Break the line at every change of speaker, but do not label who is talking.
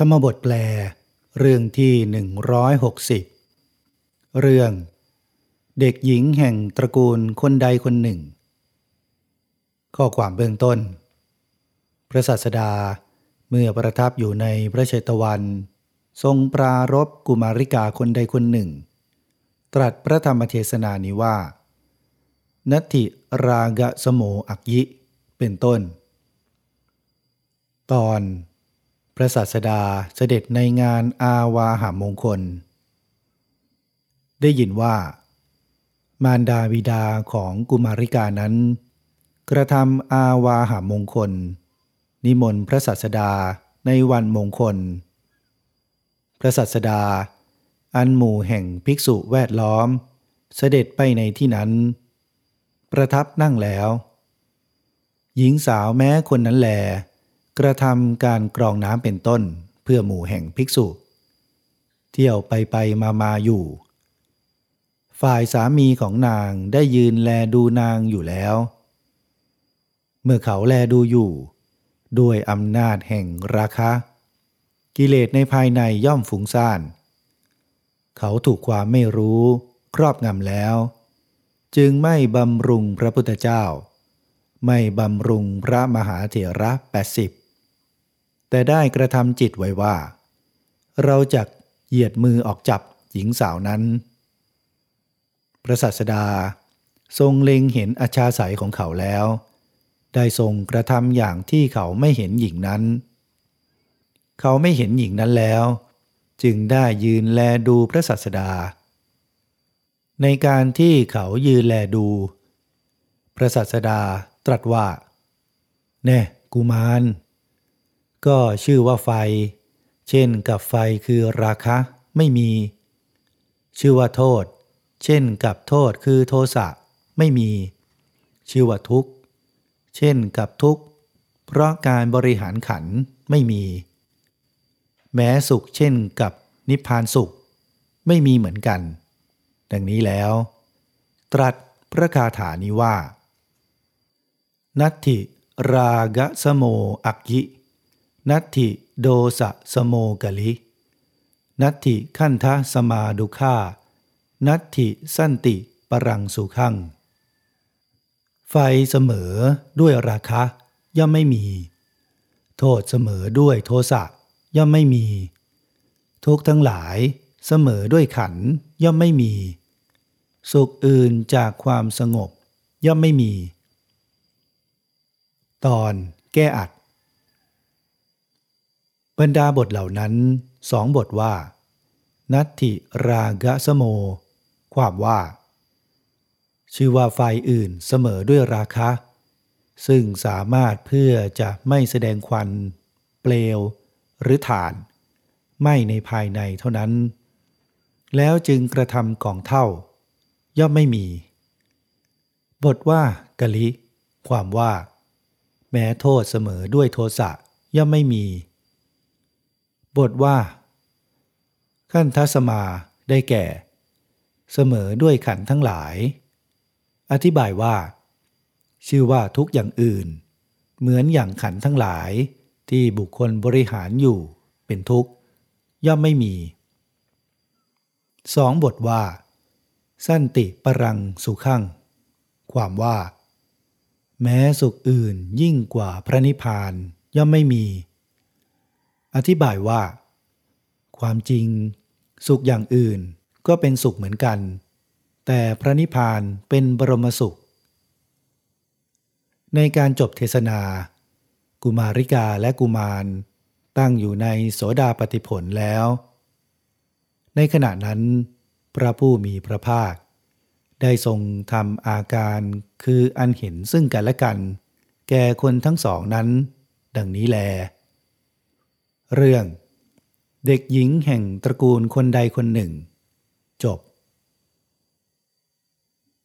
ธรรมบทแปล เรื่องที่ 160 เรื่อง เด็กหญิงแห่งตระกูลคนใดคนหนึ่ง ข้อความเบื้องต้น พระศาสดาเมื่อประทับอยู่ในพระเชตวัน ทรงปรารบกุมาริกาคนใดคนหนึ่ง ตรัสพระธรรมเทศนานี้ว่า นัตถิรากะสโมอักยิ เป็นต้น ตอน พระศาสดาเสด็จในงานอาวาหามงคล ได้ยินว่า มารดาบิดาของกุมาริกานั้น กระทำอาวาหามงคล นิมนต์พระศาสดาในวันมงคล พระศาสดา อันหมู่แห่งภิกษุแวดล้อม เสด็จไปในที่นั้น ประทับนั่งแล้ว หญิงสาวแม้คนนั้นแหล กระทำการกรองน้ำเป็นต้นเพื่อหมู่แห่งภิกษุ เที่ยวไปไปมามาอยู่ ฝ่ายสามีของนางได้ยืนแลดูนางอยู่แล้ว เมื่อเขาแลดูอยู่ ด้วยอำนาจแห่งราคะ กิเลสในภายในย่อมฝูงซ่าน เขาถูกความไม่รู้ครอบงำแล้ว จึงไม่บำรุงพระพุทธเจ้า ไม่บำรุงพระมหาเถระแปดสิบ แต่ได้กระทำจิตไว้ว่า เราจะเหยียดมือออกจับหญิงสาวนั้น พระสัสดา ทรงเล็งเห็นอาชาศัยของเขาแล้ว ได้ทรงกระทำอย่างที่เขาไม่เห็นหญิงนั้น เขาไม่เห็นหญิงนั้นแล้ว จึงได้ยืนแลดูพระสัสดา ในการที่เขายืนแลดู พระสัสดาตรัสว่า แน่กุมาร ก็ชื่อว่าไฟ เช่นกับไฟคือราคะไม่มี ชื่อว่าโทษ เช่นกับโทษคือโทสะไม่มี ชื่อว่าทุกข์ เช่นกับทุกข์ เพราะการบริหารขันไม่มี แม้สุขเช่นกับนิพพานสุข ไม่มีเหมือนกัน ดังนี้แล้ว ตรัสพระคาถานี้ว่า นัตถิรากะสโมอักยิ นัตถิโดสะสโมกลิ นัตถิขันทะสมาดุขานัตถิสันติปรังสุขัง ไฟเสมอด้วยราคะย่อมไม่มี โทษเสมอด้วยโทสะย่อมไม่มี ทุกทั้งหลายเสมอด้วยขันย่อมไม่มี สุขอื่นจากความสงบย่อมไม่มี ตอนแก้อัด บรรดาบทเหล่านั้นสองบทว่า นัตถิรากะสโม ความว่า ชื่อว่าไฟอื่นเสมอด้วยราคะ ซึ่งสามารถเพื่อจะไม่แสดงควัน เปลว หรือฐาน ไม่ในภายในเท่านั้น แล้วจึงกระทำกองเท่า ย่อมไม่มี บทว่ากะลิ ความว่า แม้โทษเสมอด้วยโทสะย่อมไม่มี บทว่า ขั้นทัศมาได้แก่ เสมอด้วยขันทั้งหลาย อธิบายว่า ชื่อว่าทุกอย่างอื่น เหมือนอย่างขันทั้งหลายที่บุคคลบริหารอยู่เป็นทุกข์ ย่อมไม่มีสองบทว่า สั้นติปรังสุขังความว่า แม้สุขอื่นยิ่งกว่าพระนิพพานย่อมไม่มี อธิบายว่า ความจริง สุขอย่างอื่นก็เป็นสุขเหมือนกัน แต่พระนิพพานเป็นบรมสุข ในการจบเทศนา กุมาริกาและกุมาร ตั้งอยู่ในโสดาปฏิผลแล้ว ในขณะนั้น พระผู้มีพระภาค ได้ทรงทำอาการคืออันเห็นซึ่งกันและกัน แก่คนทั้งสองนั้น ดังนี้แล เรื่อง เด็กหญิงแห่งตระกูลคนใดคนหนึ่ง จบ